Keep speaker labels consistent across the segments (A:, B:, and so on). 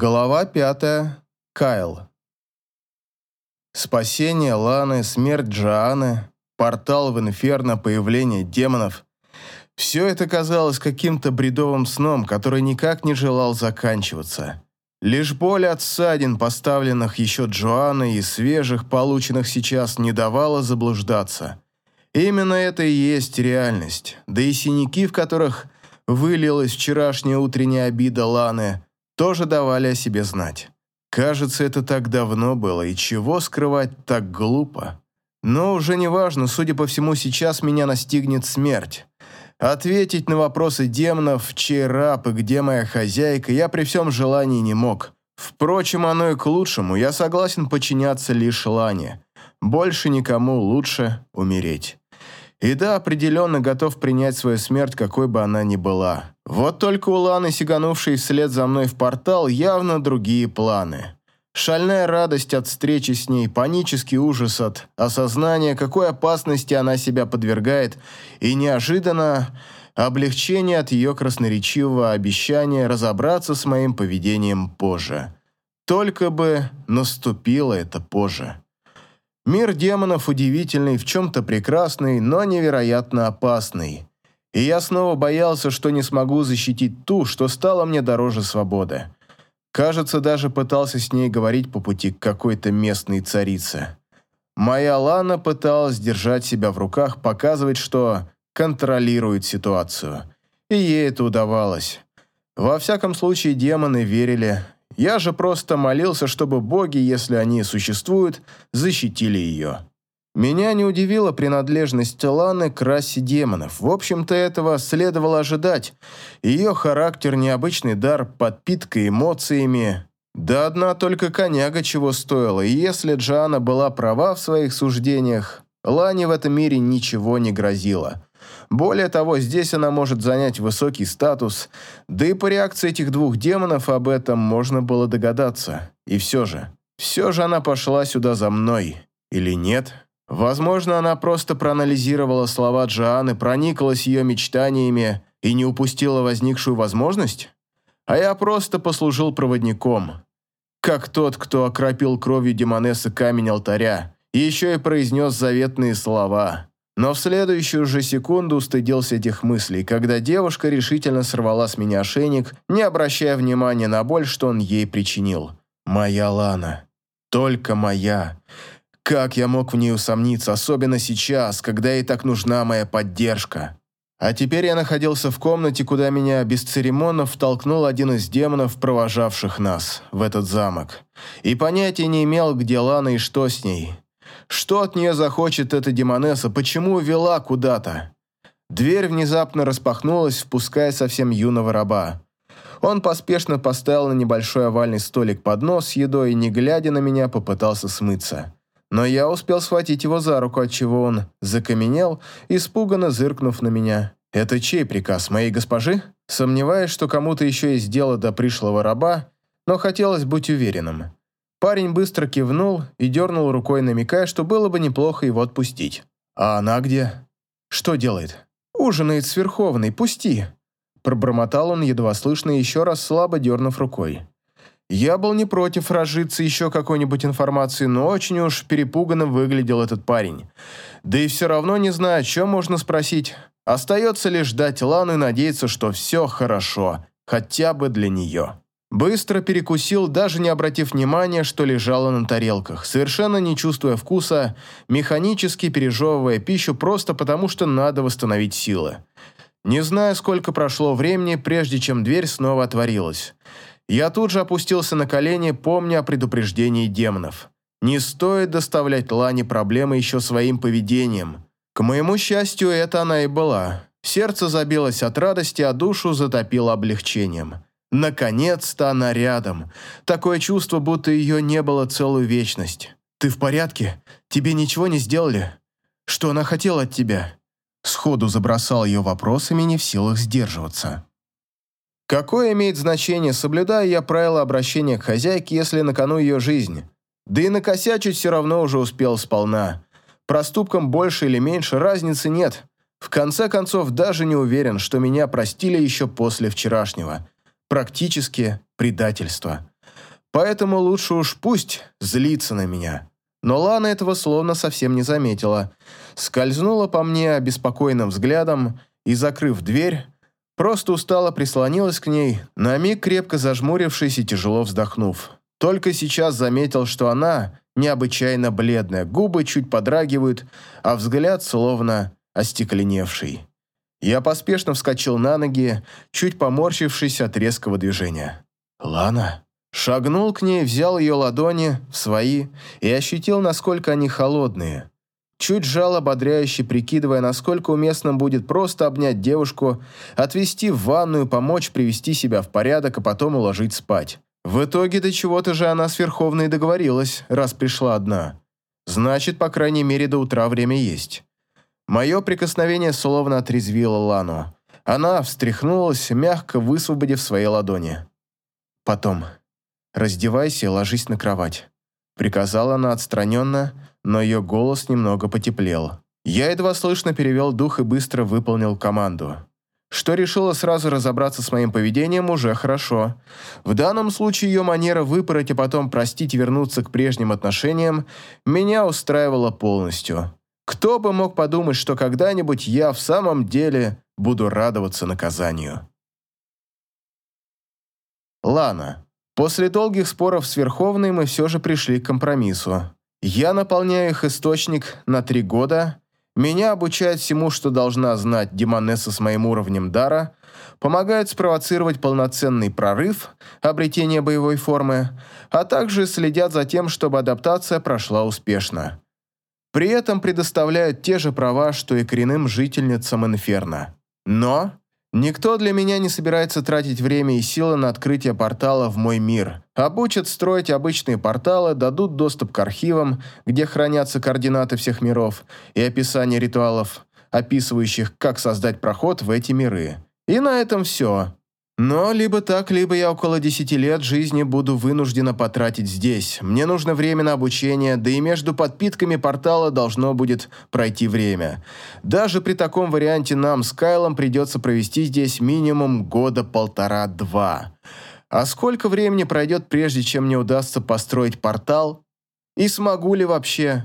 A: Глава пятая. Кайл. Спасение Ланы, смерть Джоанны, портал в инферно, появление демонов. Все это казалось каким-то бредовым сном, который никак не желал заканчиваться. Лишь боль от ссадин, поставленных еще Джоанной и свежих, полученных сейчас, не давала заблуждаться. Именно это и есть реальность. Да и синяки, в которых вылилась вчерашняя утренняя обида Ланы – тоже давали о себе знать. Кажется, это так давно было, и чего скрывать так глупо. Но уже не важно, судя по всему, сейчас меня настигнет смерть. Ответить на вопросы демонов, чей раб и где моя хозяйка, я при всем желании не мог. Впрочем, оно и к лучшему, я согласен подчиняться лишь Лане. Больше никому лучше умереть. И да, определенно готов принять свою смерть, какой бы она ни была. Вот только у Ланы, сиганувшей вслед за мной в портал, явно другие планы. Шальная радость от встречи с ней, панический ужас от осознания, какой опасности она себя подвергает, и неожиданно облегчение от ее красноречивого обещания разобраться с моим поведением позже. Только бы наступило это позже. Мир демонов удивительный, в чем-то прекрасный, но невероятно опасный. И я снова боялся, что не смогу защитить ту, что стало мне дороже свободы. Кажется, даже пытался с ней говорить по пути к какой-то местной царице. Моя Лана пыталась держать себя в руках, показывать, что контролирует ситуацию. И ей это удавалось. Во всяком случае, демоны верили, я же просто молился, чтобы боги, если они существуют, защитили ее. Меня не удивила принадлежность Ланы к расе демонов. В общем-то, этого следовало ожидать. Ее характер, необычный дар, подпитка эмоциями. Да одна только коняга чего стоила, и если Джана была права в своих суждениях, Лане в этом мире ничего не грозило. Более того, здесь она может занять высокий статус, да и по реакции этих двух демонов об этом можно было догадаться. И все же, все же она пошла сюда за мной. Или нет? Возможно, она просто проанализировала слова Джоанны, прониклась ее мечтаниями и не упустила возникшую возможность? А я просто послужил проводником. Как тот, кто окропил кровью демонессы камень алтаря, и еще и произнес заветные слова. Но в следующую же секунду устыдился этих мыслей, когда девушка решительно сорвала с меня ошейник, не обращая внимания на боль, что он ей причинил. «Моя Лана. Только моя. Как я мог в ней усомниться, особенно сейчас, когда ей так нужна моя поддержка?» А теперь я находился в комнате, куда меня без церемонов втолкнул один из демонов, провожавших нас в этот замок. И понятия не имел, где Лана и что с ней. Что от нее захочет эта демонесса? Почему увела куда-то? Дверь внезапно распахнулась, впуская совсем юного раба. Он поспешно поставил на небольшой овальный столик поднос с едой и, не глядя на меня, попытался смыться. Но я успел схватить его за руку, отчего он закаменел, испуганно зыркнув на меня. «Это чей приказ, моей госпожи?» Сомневаюсь, что кому-то еще есть дело до пришлого раба, но хотелось быть уверенным. Парень быстро кивнул и дернул рукой, намекая, что было бы неплохо его отпустить. «А она где?» «Что делает?» «Ужинает с Верховной, пусти!» Пробормотал он, едва слышно, еще раз слабо дернув рукой. Я был не против разжиться еще какой-нибудь информацией, но очень уж перепуганно выглядел этот парень. Да и все равно не знаю, о чем можно спросить. Остается лишь ждать Лану и надеяться, что все хорошо, хотя бы для нее. Быстро перекусил, даже не обратив внимания, что лежало на тарелках, совершенно не чувствуя вкуса, механически пережевывая пищу просто потому, что надо восстановить силы. Не знаю, сколько прошло времени, прежде чем дверь снова отворилась. Я тут же опустился на колени, помня о предупреждении демонов. Не стоит доставлять Лане проблемы еще своим поведением. К моему счастью, это она и была. Сердце забилось от радости, а душу затопило облегчением. Наконец-то она рядом. Такое чувство, будто ее не было целую вечность. «Ты в порядке? Тебе ничего не сделали? Что она хотела от тебя?» Сходу забросал ее вопросами, не в силах сдерживаться. Какое имеет значение, соблюдаю я правила обращения к хозяйке, если на кону ее жизнь? Да и накосячить все равно уже успел сполна. Проступкам больше или меньше разницы нет. В конце концов, даже не уверен, что меня простили еще после вчерашнего практически предательство. поэтому лучше уж пусть злится на меня. Но Лана этого словно совсем не заметила. Скользнула по мне обеспокоенным взглядом и, закрыв дверь, просто устало прислонилась к ней, на миг крепко зажмурившись и тяжело вздохнув. Только сейчас заметил, что она необычайно бледная, губы чуть подрагивают, а взгляд словно остекленевший. Я поспешно вскочил на ноги, чуть поморщившись от резкого движения. «Лана?» Шагнул к ней, взял ее ладони в свои и ощутил, насколько они холодные. Чуть жал ободряюще, прикидывая, насколько уместным будет просто обнять девушку, отвести в ванную, помочь привести себя в порядок, а потом уложить спать. В итоге до чего-то же она с Верховной договорилась, раз пришла одна. Значит, по крайней мере, до утра время есть. Мое прикосновение словно отрезвило Лану. Она встряхнулась, мягко высвободив свои ладони. Потом. «Раздевайся и ложись на кровать», — приказала она отстраненно, но ее голос немного потеплел. Я едва слышно перевел дух и быстро выполнил команду. Что решила сразу разобраться с моим поведением, уже хорошо. В данном случае ее манера выпороть, а потом простить и вернуться к прежним отношениям меня устраивала полностью. Кто бы мог подумать, что когда-нибудь я в самом деле буду радоваться наказанию. Лана. После долгих споров с Верховной мы все же пришли к компромиссу. Я наполняю их источник на три года, меня обучают всему, что должна знать Демонесса с моим уровнем дара, помогают спровоцировать полноценный прорыв, обретение боевой формы, а также следят за тем, чтобы адаптация прошла успешно. При этом предоставляют те же права, что и коренным жительницам Инферно. Но Никто для меня не собирается тратить время и силы на открытие портала в мой мир. Обучат строить обычные порталы, дадут доступ к архивам, где хранятся координаты всех миров и описание ритуалов, описывающих, как создать проход в эти миры. И на этом все. Но либо так, либо я около десяти лет жизни буду вынуждена потратить здесь. Мне нужно время на обучение, да и между подпитками портала должно будет пройти время. Даже при таком варианте нам с Кайлом придется провести здесь минимум года полтора-два. А сколько времени пройдет, прежде чем мне удастся построить портал? И смогу ли вообще?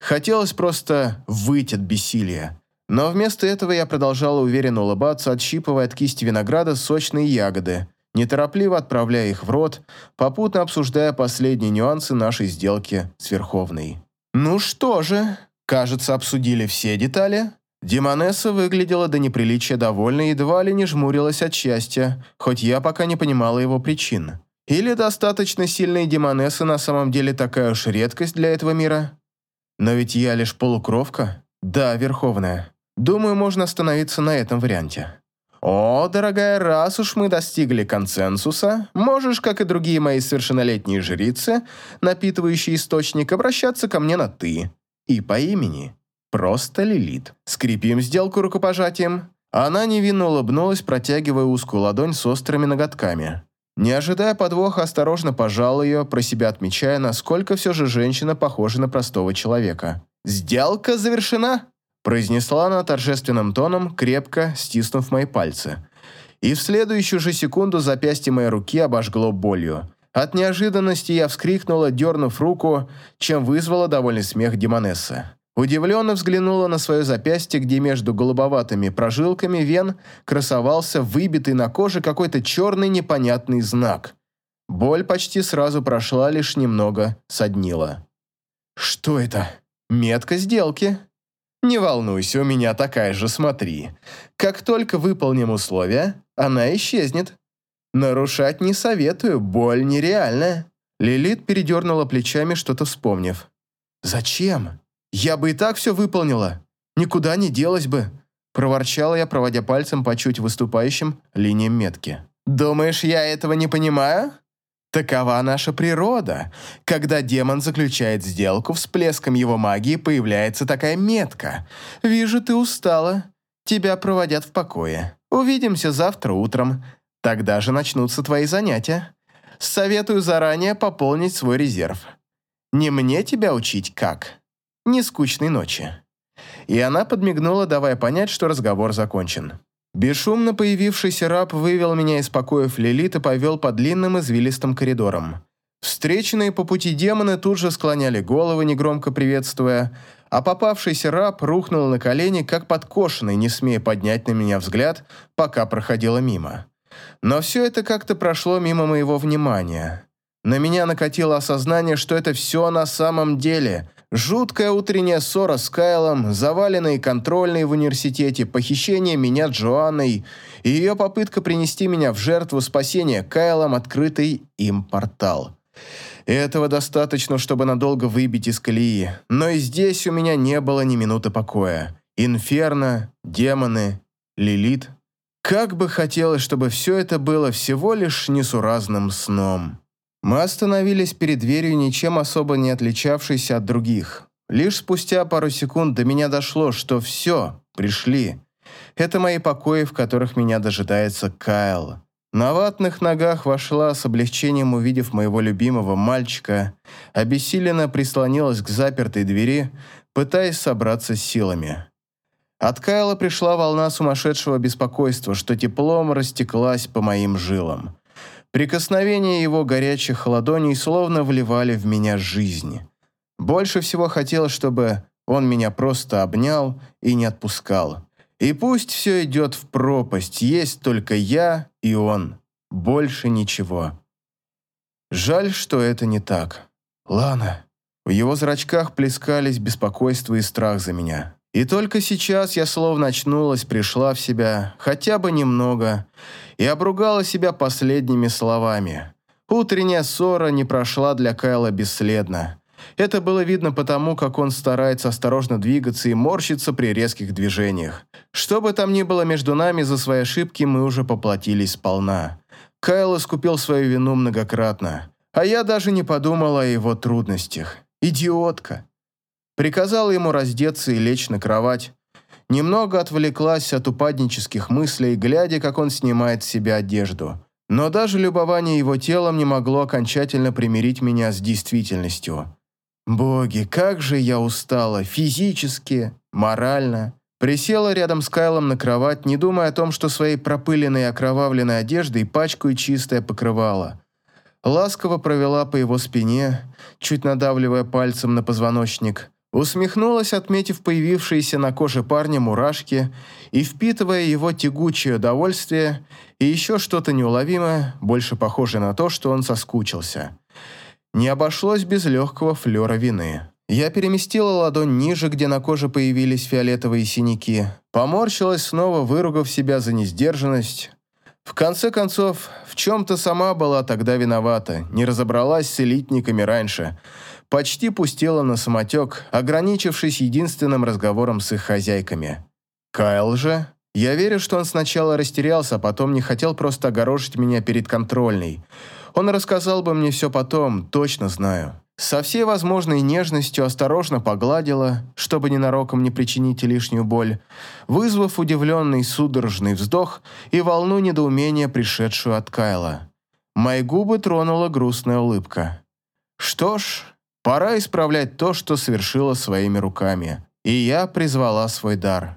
A: Хотелось просто выйти от бессилия. Но вместо этого я продолжала уверенно улыбаться, отщипывая от кисти винограда сочные ягоды, неторопливо отправляя их в рот, попутно обсуждая последние нюансы нашей сделки с Верховной. «Ну что же, кажется, обсудили все детали». Демонесса выглядела до неприличия довольна и едва ли не жмурилась от счастья, хоть я пока не понимала его причин. Или достаточно сильные демонессы на самом деле такая уж редкость для этого мира? Но ведь я лишь полукровка. Да, Верховная. Думаю, можно остановиться на этом варианте. «О, дорогая, раз уж мы достигли консенсуса, можешь, как и другие мои совершеннолетние жрицы, напитывающие источник, обращаться ко мне на «ты» и по имени. Просто Лилит. Скрепим сделку рукопожатием». Она невинно улыбнулась, протягивая узкую ладонь с острыми ноготками. Не ожидая подвоха, осторожно пожал ее, про себя отмечая, насколько все же женщина похожа на простого человека. «Сделка завершена!» Произнесла она торжественным тоном, крепко стиснув мои пальцы. И в следующую же секунду запястье моей руки обожгло болью. От неожиданности я вскрикнула, дернув руку, чем вызвала довольный смех Демонессы. Удивленно взглянула на свое запястье, где между голубоватыми прожилками вен красовался выбитый на коже какой-то черный непонятный знак. Боль почти сразу прошла, лишь немного соднила. «Что это? Метка сделки?» Не волнуйся, у меня такая же, смотри. Как только выполним условия, она исчезнет. Нарушать не советую, боль нереальная. Лилит передернула плечами, что-то вспомнив. «Зачем? Я бы и так все выполнила. Никуда не делась бы», проворчала я, проводя пальцем по чуть выступающим линиям метки. «Думаешь, я этого не понимаю?» Такова наша природа. Когда демон заключает сделку, всплеском его магии появляется такая метка. Вижу, ты устала. Тебя проводят в покое. Увидимся завтра утром. Тогда же начнутся твои занятия. Советую заранее пополнить свой резерв. Не мне тебя учить как. Не скучной ночи. И она подмигнула, давая понять, что разговор закончен. Бесшумно появившийся раб вывел меня из покоев Лилит и повел по длинным извилистым коридорам. Встреченные по пути демоны тут же склоняли головы, негромко приветствуя, а попавшийся раб рухнул на колени, как подкошенный, не смея поднять на меня взгляд, пока проходила мимо. Но все это как-то прошло мимо моего внимания. На меня накатило осознание, что это все на самом деле. Жуткая утренняя ссора с Кайлом, заваленные контрольные в университете, похищение меня Джоанной и ее попытка принести меня в жертву спасения Кайлом открытый им портал. Этого достаточно, чтобы надолго выбить из колеи, но и здесь у меня не было ни минуты покоя. Инферно, демоны, Лилит. Как бы хотелось, чтобы все это было всего лишь несуразным сном. Мы остановились перед дверью, ничем особо не отличавшейся от других. Лишь спустя пару секунд до меня дошло, что все, пришли. Это мои покои, в которых меня дожидается Кайл. На ватных ногах вошла с облегчением, увидев моего любимого мальчика, обессиленно прислонилась к запертой двери, пытаясь собраться с силами. От Кайла пришла волна сумасшедшего беспокойства, что теплом растеклась по моим жилам. Прикосновения его горячих ладоней словно вливали в меня жизнь. Больше всего хотелось, чтобы он меня просто обнял и не отпускал. И пусть все идет в пропасть, есть только я и он. Больше ничего. Жаль, что это не так. Лана. В его зрачках плескались беспокойство и страх за меня. И только сейчас я словно очнулась, пришла в себя, хотя бы немного, и обругала себя последними словами. Утренняя ссора не прошла для Кайла бесследно. Это было видно потому, как он старается осторожно двигаться и морщиться при резких движениях. Что бы там ни было между нами, за свои ошибки мы уже поплатились сполна. Кайл искупил свою вину многократно, а я даже не подумала о его трудностях. Идиотка. Приказала ему раздеться и лечь на кровать. Немного отвлеклась от упаднических мыслей, глядя, как он снимает с себя одежду. Но даже любование его телом не могло окончательно примирить меня с действительностью. Боги, как же я устала, физически, морально. Присела рядом с Кайлом на кровать, не думая о том, что своей пропыленной и окровавленной одеждой пачкаю чистое покрывало. Ласково провела по его спине, чуть надавливая пальцем на позвоночник. Усмехнулась, отметив появившиеся на коже парня мурашки и впитывая его тягучее удовольствие и еще что-то неуловимое, больше похожее на то, что он соскучился. Не обошлось без легкого флера вины. Я переместила ладонь ниже, где на коже появились фиолетовые синяки, поморщилась снова, выругав себя за несдержанность. В конце концов, в чем-то сама была тогда виновата, не разобралась с элитниками раньше – почти пустила на самотек, ограничившись единственным разговором с их хозяйками. Кайл же... Я верю, что он сначала растерялся, а потом не хотел просто огорошить меня перед контрольной. Он рассказал бы мне все потом, точно знаю. Со всей возможной нежностью осторожно погладила, чтобы ненароком не причинить лишнюю боль, вызвав удивленный судорожный вздох и волну недоумения, пришедшую от Кайла. Мои губы тронула грустная улыбка. Что ж, Пора исправлять то, что совершила своими руками. И я призвала свой дар.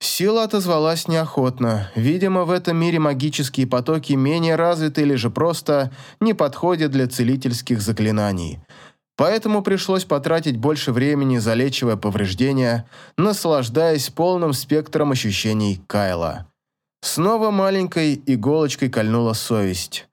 A: Сила отозвалась неохотно. Видимо, в этом мире магические потоки менее развиты или же просто не подходят для целительских заклинаний. Поэтому пришлось потратить больше времени, залечивая повреждения, наслаждаясь полным спектром ощущений Кайла. Снова маленькой иголочкой кольнула совесть.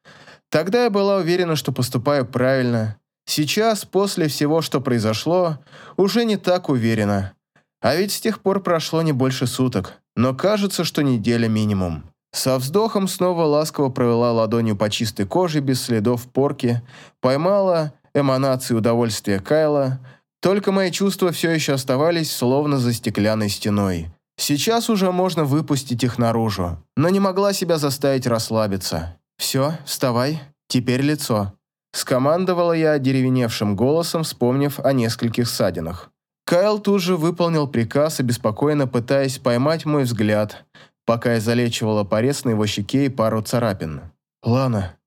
A: Тогда я была уверена, что поступаю правильно, Сейчас, после всего, что произошло, уже не так уверена. А ведь с тех пор прошло не больше суток, но кажется, что неделя минимум. Со вздохом снова ласково провела ладонью по чистой коже без следов порки, поймала эманации удовольствия Кайла, только мои чувства все еще оставались словно за стеклянной стеной. Сейчас уже можно выпустить их наружу, но не могла себя заставить расслабиться. «Все, вставай, теперь лицо», Скомандовала я деревеневшим голосом, вспомнив о нескольких ссадинах. Кайл тут же выполнил приказ, обеспокоенно пытаясь поймать мой взгляд, пока я залечивала порез на его щеке и пару царапин. «Лана,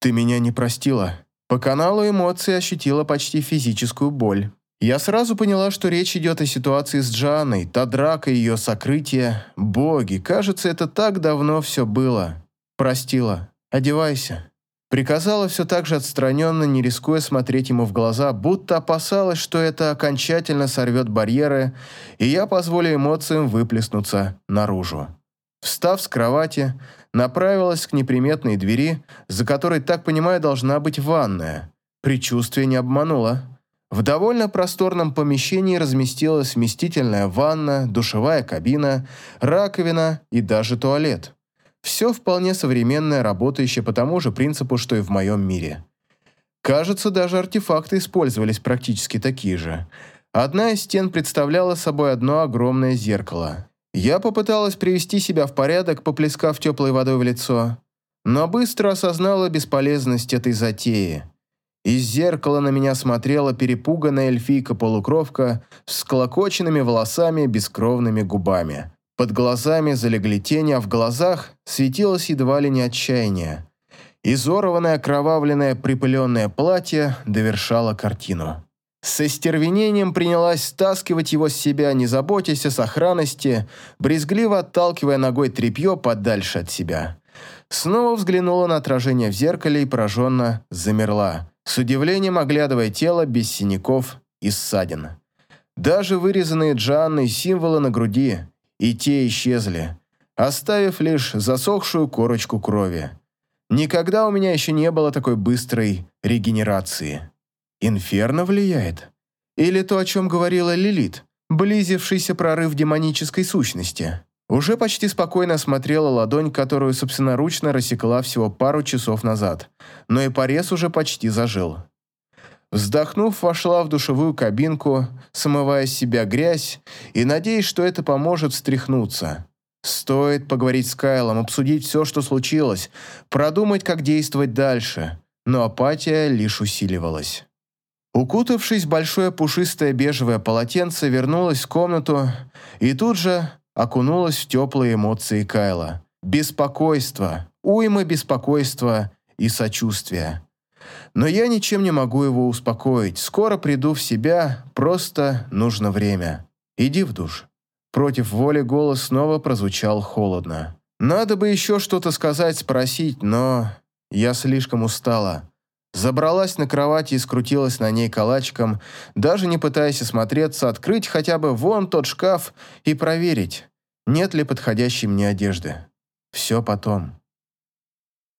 A: ты меня не простила». По каналу эмоций ощутила почти физическую боль. Я сразу поняла, что речь идет о ситуации с Джаной, та драка, ее сокрытие. Боги, кажется, это так давно все было. Простила. Одевайся. Приказала все так же отстраненно, не рискуя смотреть ему в глаза, будто опасалась, что это окончательно сорвет барьеры, и я позволю эмоциям выплеснуться наружу. Встав с кровати, направилась к неприметной двери, за которой, так понимаю, должна быть ванная. Предчувствие не обмануло. В довольно просторном помещении разместилась вместительная ванна, душевая кабина, раковина и даже туалет. Все вполне современное, работающее по тому же принципу, что и в моем мире. Кажется, даже артефакты использовались практически такие же. Одна из стен представляла собой одно огромное зеркало. Я попыталась привести себя в порядок, поплескав теплой водой в лицо, но быстро осознала бесполезность этой затеи. Из зеркала на меня смотрела перепуганная эльфийка-полукровка с склокоченными волосами, бескровными губами. Под глазами залегли тени, а в глазах светилось едва ли не отчаяние. Изорванное, окровавленное, припыленное платье довершало картину. С остервенением принялась стаскивать его с себя, не заботясь о сохранности, брезгливо отталкивая ногой тряпье подальше от себя. Снова взглянула на отражение в зеркале и пораженно замерла с удивлением оглядывая тело без синяков и ссадин. Даже вырезанные Джанной символы на груди и те исчезли, оставив лишь засохшую корочку крови. Никогда у меня еще не было такой быстрой регенерации. Инферно влияет? Или то, о чем говорила Лилит, близившийся прорыв демонической сущности? Уже почти спокойно осмотрела ладонь, которую собственноручно рассекла всего пару часов назад, но и порез уже почти зажил. Вздохнув, вошла в душевую кабинку, смывая с себя грязь и надеясь, что это поможет встряхнуться. Стоит поговорить с Кайлом, обсудить все, что случилось, продумать, как действовать дальше, но апатия лишь усиливалась. Укутавшись большое пушистое бежевое полотенце, вернулась в комнату и тут же окунулась в теплые эмоции Кайла. Беспокойство, уйма беспокойства и сочувствия. Но я ничем не могу его успокоить. Скоро приду в себя, просто нужно время. Иди в душ. Против воли голос снова прозвучал холодно. Надо бы еще что-то сказать, спросить, но я слишком устала. Забралась на кровать и скрутилась на ней калачиком, даже не пытаясь осмотреться, открыть хотя бы вон тот шкаф и проверить, нет ли подходящей мне одежды. Все потом.